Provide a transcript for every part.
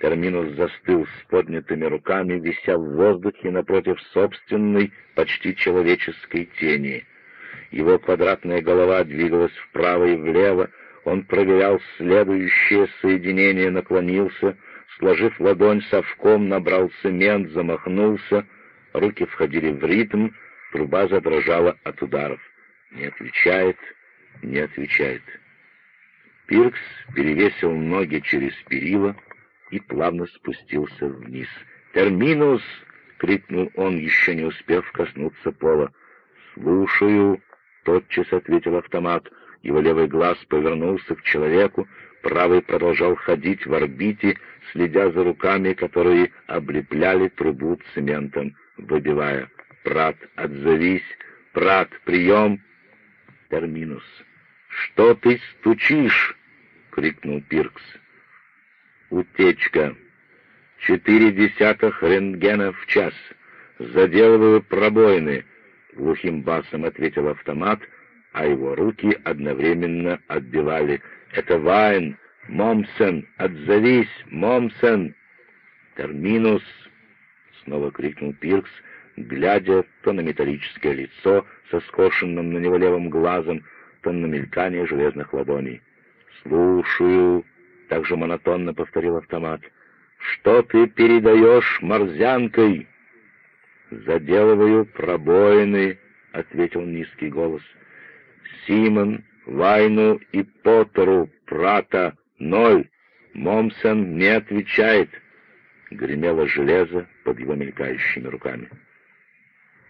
Терминус застыл с поднятыми руками, вися в воздухе напротив собственной, почти человеческой тени. Его квадратная голова двигалась вправо и влево, он проверял следующее соединение, наклонился, сложив ладонь совком, набрал цемент, замахнулся, руки входили в ритм, труба задрожала от ударов. Не отвечает, не отвечает. Пиркс перевесил ноги через перила и плавно спустился вниз. «Терминус!» — крикнул он, еще не успев коснуться пола. «Слушаю!» — тотчас ответил автомат. Его левый глаз повернулся к человеку, правый продолжал ходить в орбите, следя за руками, которые облепляли трубу цементом, выбивая «Прат, отзовись! Прат, прием!» «Терминус!» «Что ты стучишь?» — крикнул Пиркс. «Утечка. Четыре десятых рентгенов в час. Заделываю пробоины», — глухим басом ответил автомат, а его руки одновременно отбивали. «Это Вайн! Момсен! Отзовись! Момсен!» «Терминус!» — снова крикнул Пиркс, глядя то на металлическое лицо со скошенным на него левым глазом, то на мелькание железных ладоней. «Слушаю!» — также монотонно повторил автомат. «Что ты передаешь морзянкой?» «Заделываю пробоины», — ответил низкий голос. «Симон, Вайну и Поттеру, Прата, ноль. Момсон не отвечает». Гремело железо под его мелькающими руками.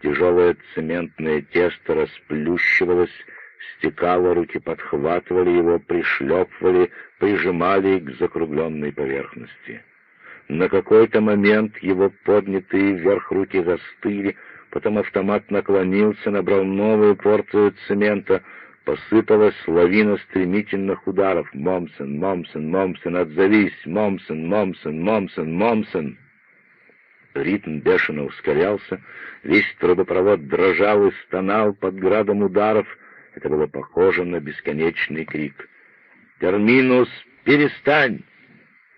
Тяжелое цементное тесто расплющивалось, стекало, руки подхватывали его, пришлепывали, прижимали к закругленной поверхности. На какой-то момент его поднятые вверх руки застыли, потом автомат наклонился, набрал новую порцию цемента, посыпалась лавина стремительных ударов. «Момсен, Момсен, Момсен, отзовись! Момсен, Момсен, Момсен, Момсен!» Ритм бешено ускорялся, весь трубопровод дрожал и стонал под градом ударов. Это было похоже на бесконечный крик. «Терминус, перестань!»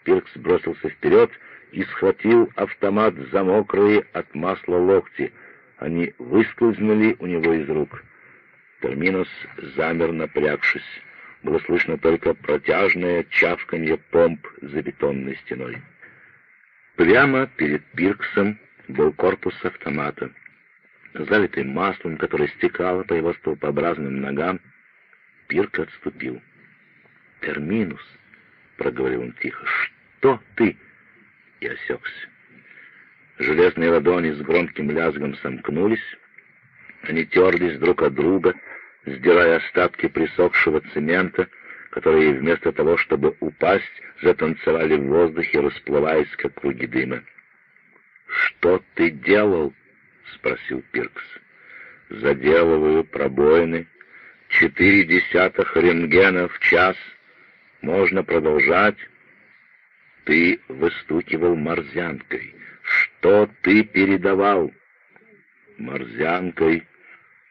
Пиркс бросился вперед и схватил автомат за мокрые от масла локти. Они выскользнули у него из рук. Терминус замер, напрягшись. Было слышно только протяжное чавканье помп за бетонной стеной. Прямо перед Пирксом был корпус автомата. Залитый маслом, которое стекало по его столпообразным ногам, Пирк отступил. «Терминус», — проговорил он тихо, — «что ты?» И осекся. Железные ладони с громким лязгом сомкнулись, они терлись друг от друга, сдирая остатки присохшего цемента, которые вместо того, чтобы упасть, затанцевали в воздухе, расплываясь, как круги дыма. «Что ты делал?» — спросил Пиркс. «Заделываю пробоины. Четыре десятых рентгена в час. Можно продолжать?» «Ты выстукивал морзянкой. Что ты передавал?» «Морзянкой».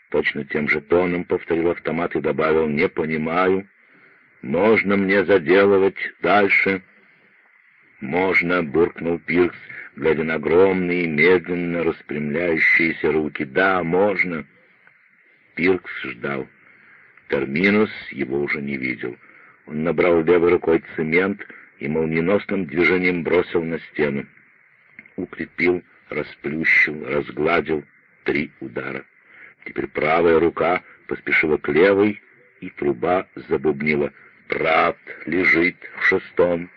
Точно тем же тоном повторил автомат и добавил «Не понимаю». Можно мне заделывать дальше?» «Можно», — буркнул Пиркс, глядя на огромные, медленно распрямляющиеся руки. «Да, можно». Пиркс ждал. Терминус его уже не видел. Он набрал левой рукой цемент и молниеносным движением бросил на стену. Укрепил, расплющил, разгладил. Три удара. Теперь правая рука поспешила к левой, и труба забубнила — Прат лежит в шестом.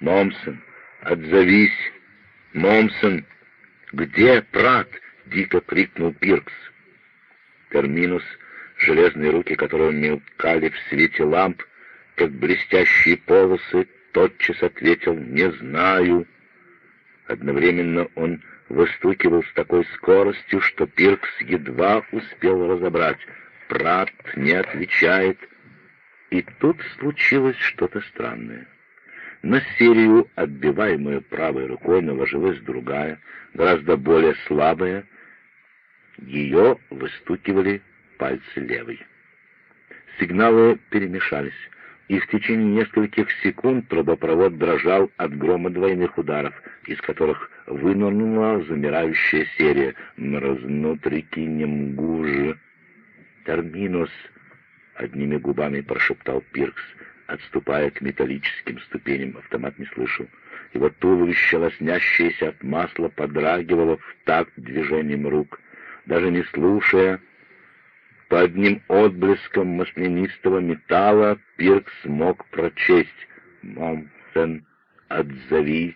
Момсон, отзовись! Момсон! Где Прат? Дико крикнул Пиркс. Терминус, железные руки которого мелкали в свете ламп, как блестящие полосы, тотчас ответил «Не знаю». Одновременно он выстукивал с такой скоростью, что Пиркс едва успел разобрать. Прат не отвечает, и тут случилось что-то странное. На серию, отбиваемую правой рукой, наложилась другая, гораздо более слабая. Ее выстукивали пальцы левой. Сигналы перемешались, и в течение нескольких секунд трубопровод дрожал от грома двойных ударов, из которых вынырнула замирающая серия «Мразнутрики немгужи». «Терминус!» — одними губами прошептал Пиркс, отступая к металлическим ступеням. Автомат не слышал. Его туловище, лоснящееся от масла, подрагивало в такт движением рук. Даже не слушая, по одним отблеском маслянистого металла Пирк смог прочесть «Момсен, отзови».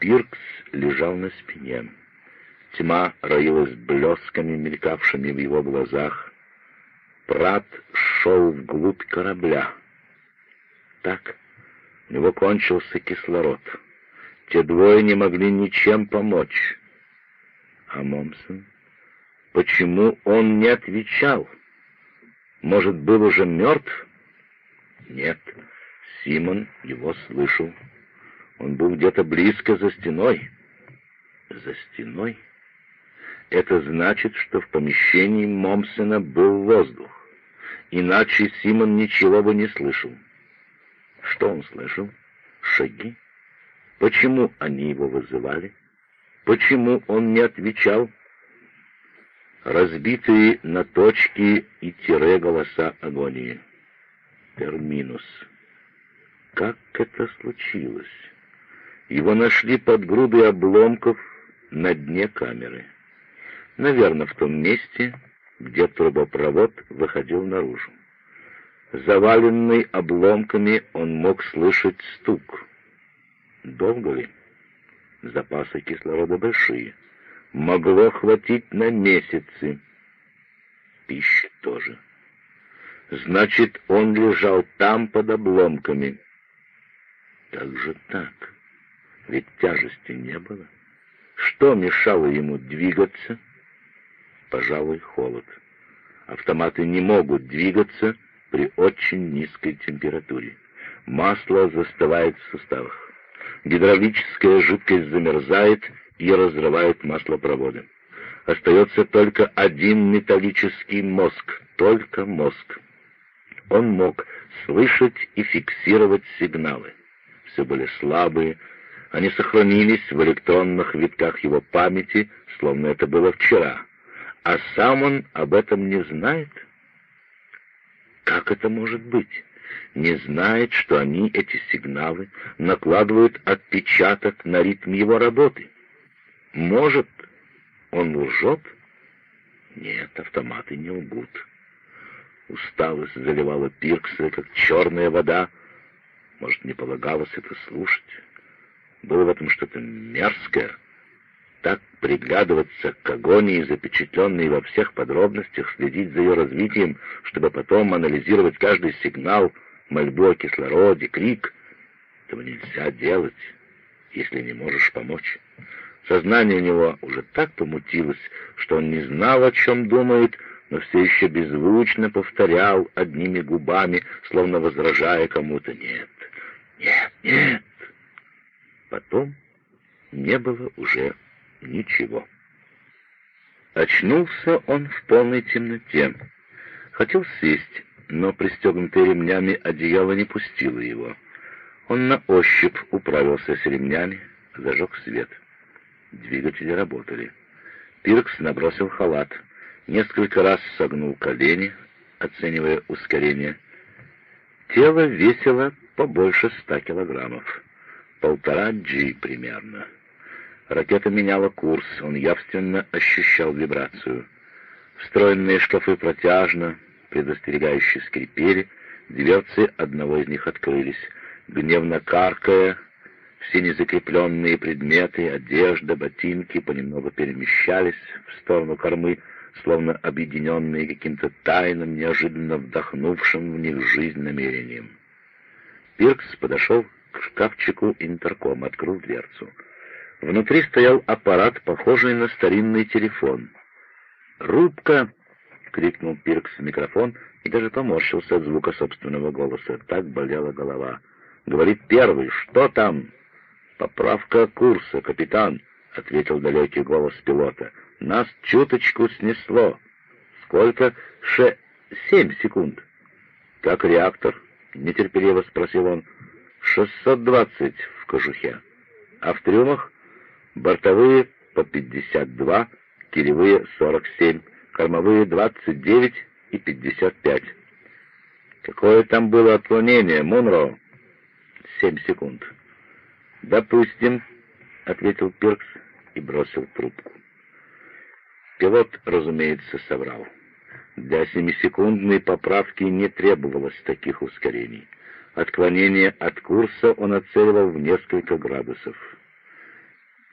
Пиркс лежал на спине. Тьма роилась блесками, мелькавшими в его глазах. Прат шел вглубь корабля. Так, у него кончился кислород. Те двое не могли ничем помочь. А Момсон? Почему он не отвечал? Может, был уже мертв? Нет, Симон его слышал. Он был где-то близко за стеной. За стеной? Это значит, что в помещении Момсена был воздух. Иначе Симон ничего бы не слышал. Что он слышал? Шаги. Почему они его вызывали? Почему он не отвечал? Разбитые на точки и тире голоса агонии. Терминус. Как это случилось? Его нашли под грудой обломков на дне камеры. Наверное, в том месте, где трубопровод выходил наружу. Заваленный обломками, он мог слышать стук. Долго ли? Запасы кислорода большие могло хватить на месяцы. Пищи тоже. Значит, он лежал там под обломками. Как же так? Ведь тяжести не было. Что мешало ему двигаться? Пожалуй, холод. Автоматы не могут двигаться при очень низкой температуре. Масло застывает в суставах. Гидравлическая жидкость замерзает и разрывает маслопроводы. Остается только один металлический мозг, только мозг. Он мог слышать и фиксировать сигналы. Все были слабые, они сохранились в электронных витках его памяти, словно это было вчера. А сам он об этом не знает. Как это может быть? Не знает, что они, эти сигналы, накладывают отпечаток на ритм его работы. Может, он лжет? Нет, автоматы не лгут. Усталость заливала Пиркса, как черная вода. Может, не полагалось это слушать? Было в этом что-то мерзкое. Так приглядываться к агонии, запечатленной во всех подробностях, следить за ее развитием, чтобы потом анализировать каждый сигнал, мольбу о кислороде, крик. Этого нельзя делать, если не можешь помочь. Сознание у него уже так помутилось, что он не знал, о чем думает, но все еще беззвучно повторял одними губами, словно возражая кому-то «нет, нет, нет». Потом не было уже ничего. Очнулся он в полной темноте. Хотел сесть, но пристегнутое ремнями одеяло не пустило его. Он на ощупь управился с ремнями, зажег свет — Двигатели работали. Пиркс набросил халат, несколько раз согнул колени, оценивая ускорение. Тело весило побольше ста килограммов, полтора G примерно. Ракета меняла курс, он явственно ощущал вибрацию. Встроенные шкафы протяжно, предостерегающе скрипели, дверцы одного из них открылись. Гневно каркая, все незакрепленные предметы, одежда, ботинки понемногу перемещались в сторону кормы, словно объединенные каким-то тайным, неожиданно вдохнувшим в них жизнь намерением. Пиркс подошел к шкафчику интерком, открыл дверцу. Внутри стоял аппарат, похожий на старинный телефон. «Рубка!» — крикнул Пиркс в микрофон и даже поморщился от звука собственного голоса. Так болела голова. «Говорит первый, что там?» «Поправка курса, капитан», — ответил далекий голос пилота. «Нас чуточку снесло». «Сколько?» «Ше... семь секунд». «Как реактор?» — нетерпеливо спросил он. «Шестьсот двадцать в кожухе. А в трюмах бортовые по пятьдесят два, килевые сорок семь, кормовые двадцать девять и пятьдесят пять. Какое там было отклонение, Монро?» «Семь секунд». «Допустим», — ответил Пиркс и бросил трубку. Пилот, разумеется, соврал. Для семисекундной поправки не требовалось таких ускорений. Отклонение от курса он оценивал в несколько градусов.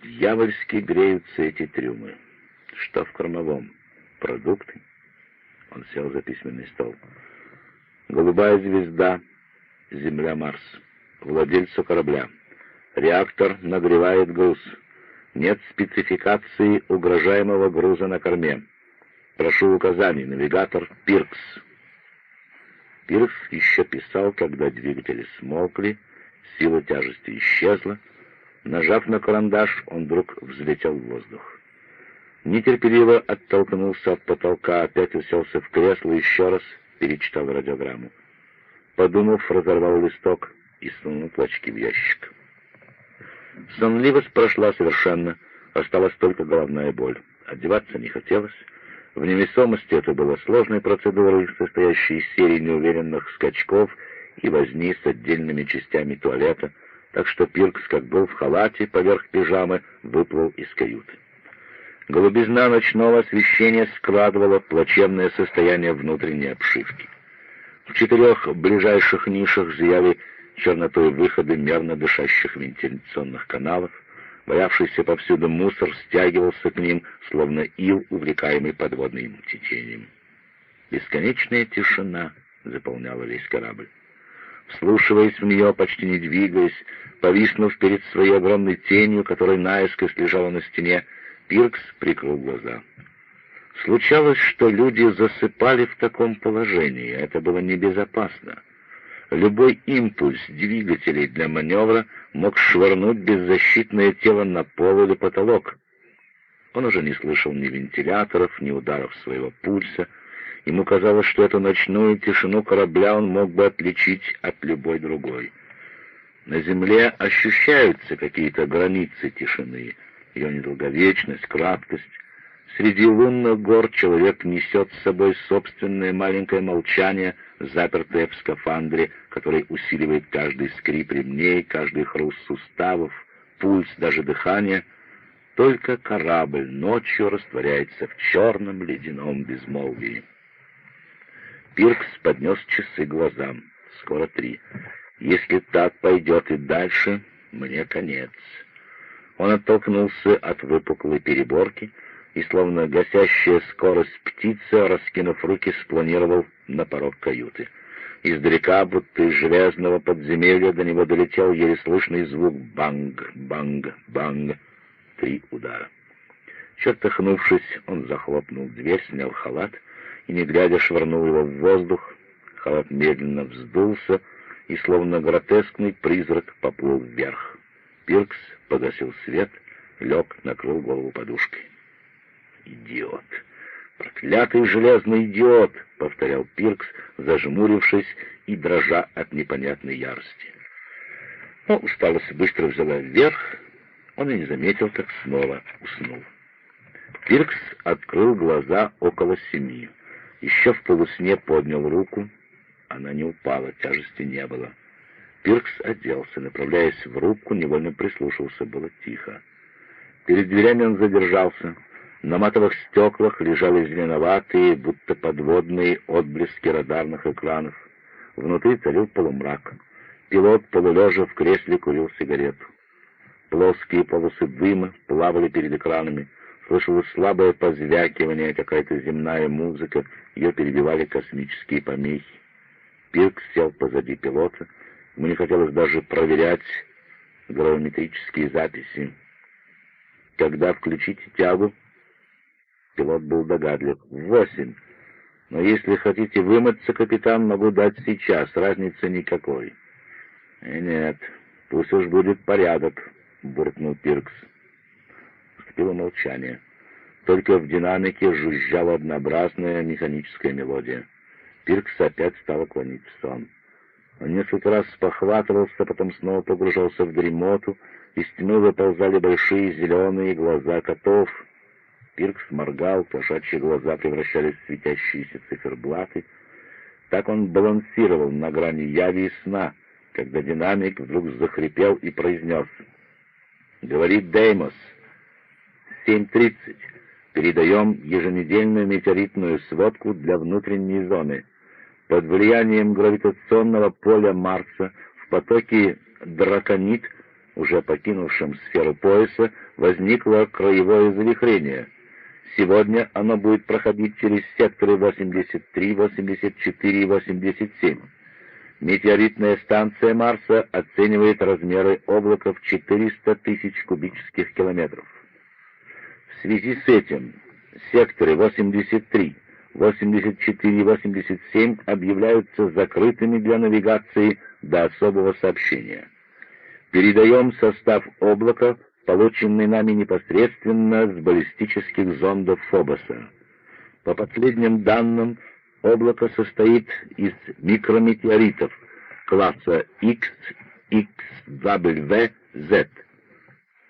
Дьявольски греются эти трюмы. Что в кормовом? Продукты? Он сел за письменный стол. Голубая звезда, Земля-Марс. Владельцу корабля. Реактор нагревает груз. Нет спецификации угрожаемого груза на корме. Прошу указаний, навигатор Пиркс. Пиркс еще писал, когда двигатели смолкли, сила тяжести исчезла. Нажав на карандаш, он вдруг взлетел в воздух. Нетерпеливо оттолкнулся от потолка, опять уселся в кресло еще раз перечитал радиограмму. Подумав, разорвал листок и сунул клочки в ящик. Сонливость прошла совершенно, осталась только головная боль. Одеваться не хотелось. В невесомости это было сложной процедурой, состоящей из серии неуверенных скачков и возни с отдельными частями туалета, так что Пиркс, как был в халате поверх пижамы, выплыл из каюты. Голубизна ночного освещения складывала плачевное состояние внутренней обшивки. В четырех ближайших нишах зияли чернотой выходы мерно дышащих вентиляционных каналов, валявшийся повсюду мусор стягивался к ним, словно ил, увлекаемый подводным течением. Бесконечная тишина заполняла весь корабль. Вслушиваясь в нее, почти не двигаясь, повиснув перед своей огромной тенью, которая наискось лежала на стене, Пиркс прикрыл глаза. Случалось, что люди засыпали в таком положении, это было небезопасно. Любой импульс двигателей для маневра мог швырнуть беззащитное тело на пол или потолок. Он уже не слышал ни вентиляторов, ни ударов своего пульса. Ему казалось, что эту ночную тишину корабля он мог бы отличить от любой другой. На земле ощущаются какие-то границы тишины, ее недолговечность, краткость. Среди лунных гор человек несет с собой собственное маленькое молчание — запертая в скафандре, который усиливает каждый скрип ремней, каждый хруст суставов, пульс, даже дыхание. Только корабль ночью растворяется в черном ледяном безмолвии. Пиркс поднес часы глазам. Скоро три. Если так пойдет и дальше, мне конец. Он оттолкнулся от выпуклой переборки и, словно гасящая скорость птица, раскинув руки, спланировал на порог каюты. Издалека, будто из железного подземелья, до него долетел еле слышный звук «банг, банг, банг». Три удара. Чертыхнувшись, он захлопнул дверь, снял халат и, не глядя, швырнул его в воздух. Халат медленно вздулся и, словно гротескный призрак, поплыл вверх. Пиркс погасил свет, лег, накрыл голову подушкой. «Идиот! Проклятый железный идиот!» — повторял Пиркс, зажмурившись и дрожа от непонятной ярости. Но усталость быстро взяла вверх, он и не заметил, как снова уснул. Пиркс открыл глаза около семи. Еще в полусне поднял руку. Она не упала, тяжести не было. Пиркс оделся, направляясь в рубку, невольно прислушался, было тихо. Перед дверями он задержался, на матовых стеклах лежали зеленоватые, будто подводные отблески радарных экранов. Внутри царил полумрак. Пилот, полулежа в кресле, курил сигарету. Плоские полосы дыма плавали перед экранами. Слышалось слабое позвякивание, какая-то земная музыка. Ее перебивали космические помехи. Пирк сел позади пилота. Ему не хотелось даже проверять гравиметрические записи. Когда включите тягу, Пилот был догадлив. «Восемь. Но если хотите вымыться, капитан, могу дать сейчас. Разницы никакой». И «Э, «Нет, пусть уж будет порядок», — буркнул Пиркс. Наступило молчание. Только в динамике жужжала однообразная механическая мелодия. Пиркс опять стал клонить в сон. Он несколько раз спохватывался, потом снова погружался в дремоту, из тьмы выползали большие зеленые глаза котов. Пиркс моргал, кошачьи глаза превращались в светящиеся циферблаты. Так он балансировал на грани яви и сна, когда динамик вдруг захрипел и произнес. «Говорит Деймос, 7.30. Передаем еженедельную метеоритную сводку для внутренней зоны. Под влиянием гравитационного поля Марса в потоке драконит, уже покинувшем сферу пояса, возникло краевое завихрение. Сегодня оно будет проходить через секторы 83, 84 и 87. Метеоритная станция Марса оценивает размеры облака в 400 тысяч кубических километров. В связи с этим секторы 83, 84 и 87 объявляются закрытыми для навигации до особого сообщения. Передаем состав облака, полученный нами непосредственно с баллистических зондов Фобоса. По последним данным, облако состоит из микрометеоритов класса X, XW, Z.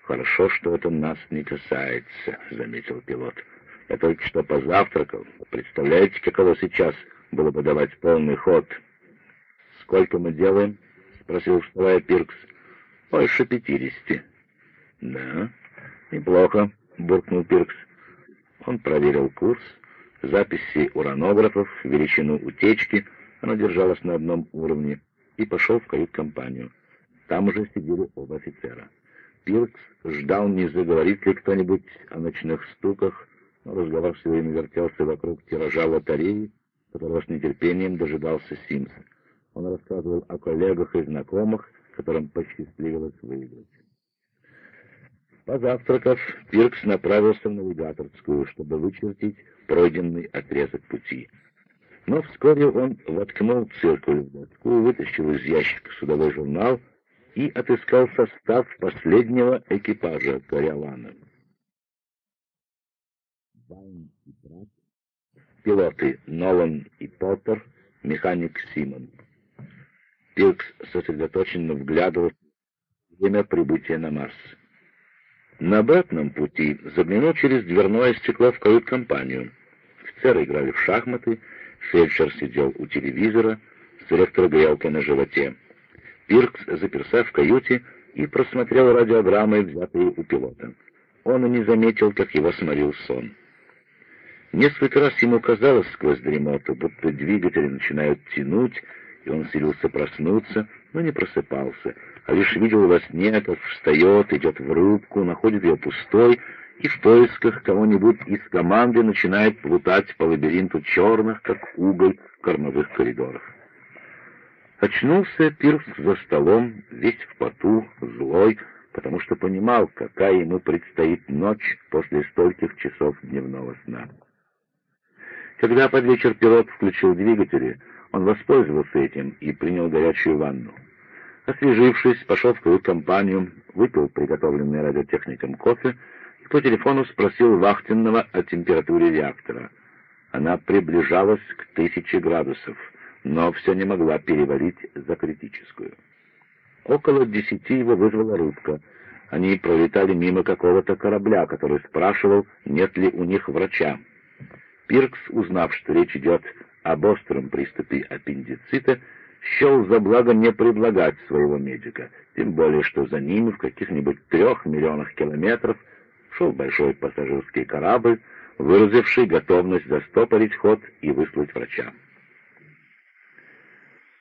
«Хорошо, что это нас не касается», — заметил пилот. Я только что позавтракал. Представляете, каково сейчас было бы давать полный ход? Сколько мы делаем? Спросил вставая Пиркс. Больше пятидесяти. Да, неплохо, буркнул Пиркс. Он проверил курс, записи уранографов, величину утечки, она держалась на одном уровне, и пошел в кают-компанию. Там уже сидели оба офицера. Пиркс ждал, не заговорит ли кто-нибудь о ночных стуках, Разговор все время вертелся вокруг тиража лотереи, которого с нетерпением дожидался Симс. Он рассказывал о коллегах и знакомых, которым посчастливилось выиграть. Позавтракав, Пиркс направился в навигаторскую, чтобы вычертить пройденный отрезок пути. Но вскоре он воткнул циркуль в доску, вытащил из ящика судовой журнал и отыскал состав последнего экипажа Кориолана. Пилоты Нолан и Поттер, механик Симон. Пиркс сосредоточенно вглядывался в время прибытия на Марс. На обратном пути заглянул через дверное стекло в кают-компанию. Офицеры играли в шахматы, фельдшер сидел у телевизора с электрогрелкой на животе. Пиркс заперся в каюте и просмотрел радиограммы, взятые у пилота. Он и не заметил, как его сморил сон. Несколько раз ему казалось сквозь дремоту, будто двигатели начинают тянуть, и он силился проснуться, но не просыпался, а лишь видел во сне, как встает, идет в рубку, находит ее пустой, и в поисках кого-нибудь из команды начинает плутать по лабиринту черных, как уголь, кормовых коридоров. Очнулся Пирс за столом, весь в поту, злой, потому что понимал, какая ему предстоит ночь после стольких часов дневного сна. Когда под вечер пилот включил двигатели, он воспользовался этим и принял горячую ванну. Освежившись, пошел в кают-компанию, выпил приготовленный радиотехником кофе и по телефону спросил вахтенного о температуре реактора. Она приближалась к тысяче градусов, но все не могла перевалить за критическую. Около десяти его вызвала рыбка. Они пролетали мимо какого-то корабля, который спрашивал, нет ли у них врача. Пиркс, узнав, что речь идет об остром приступе аппендицита, счел за благо не предлагать своего медика, тем более, что за ними в каких-нибудь трех миллионах километров шел большой пассажирский корабль, выразивший готовность застопорить ход и выслать врача.